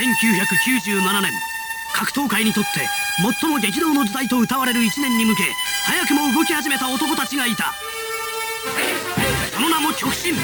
1997年格闘界にとって最も激動の時代と謳われる1年に向け早くも動き始めた男たちがいた。その名も極真。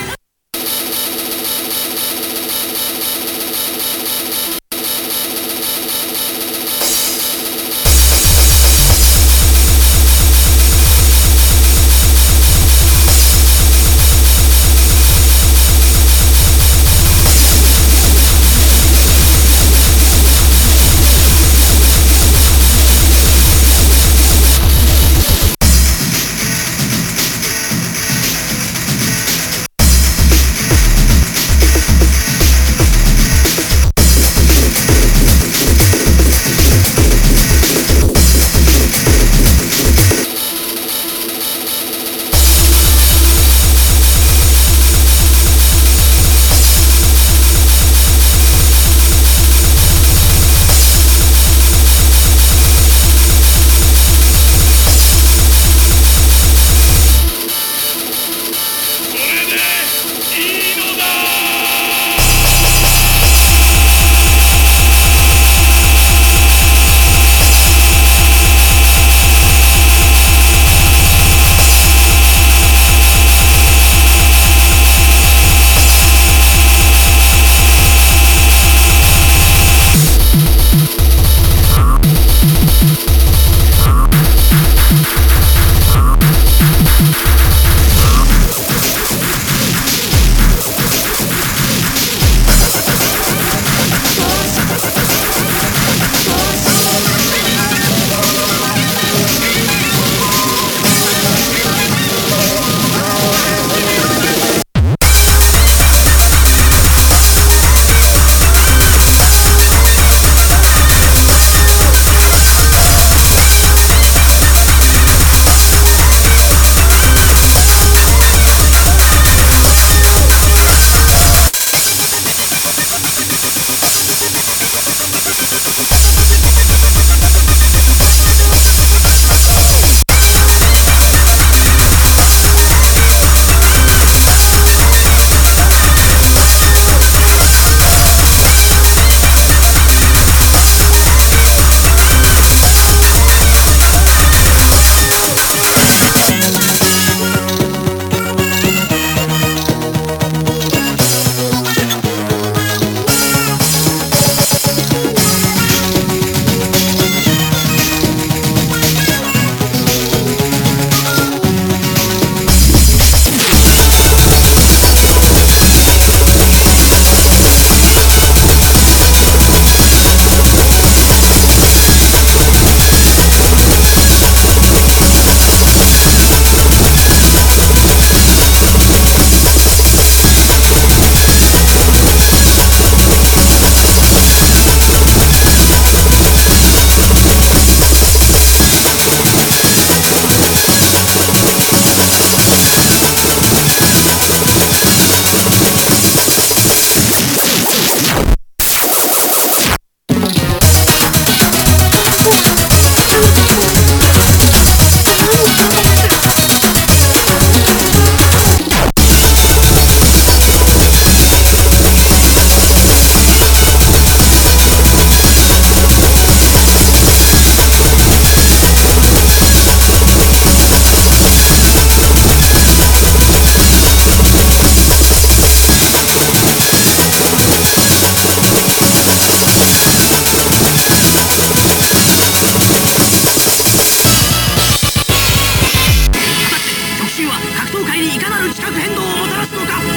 は格闘界にいかなる地殻変動をもたらすのか？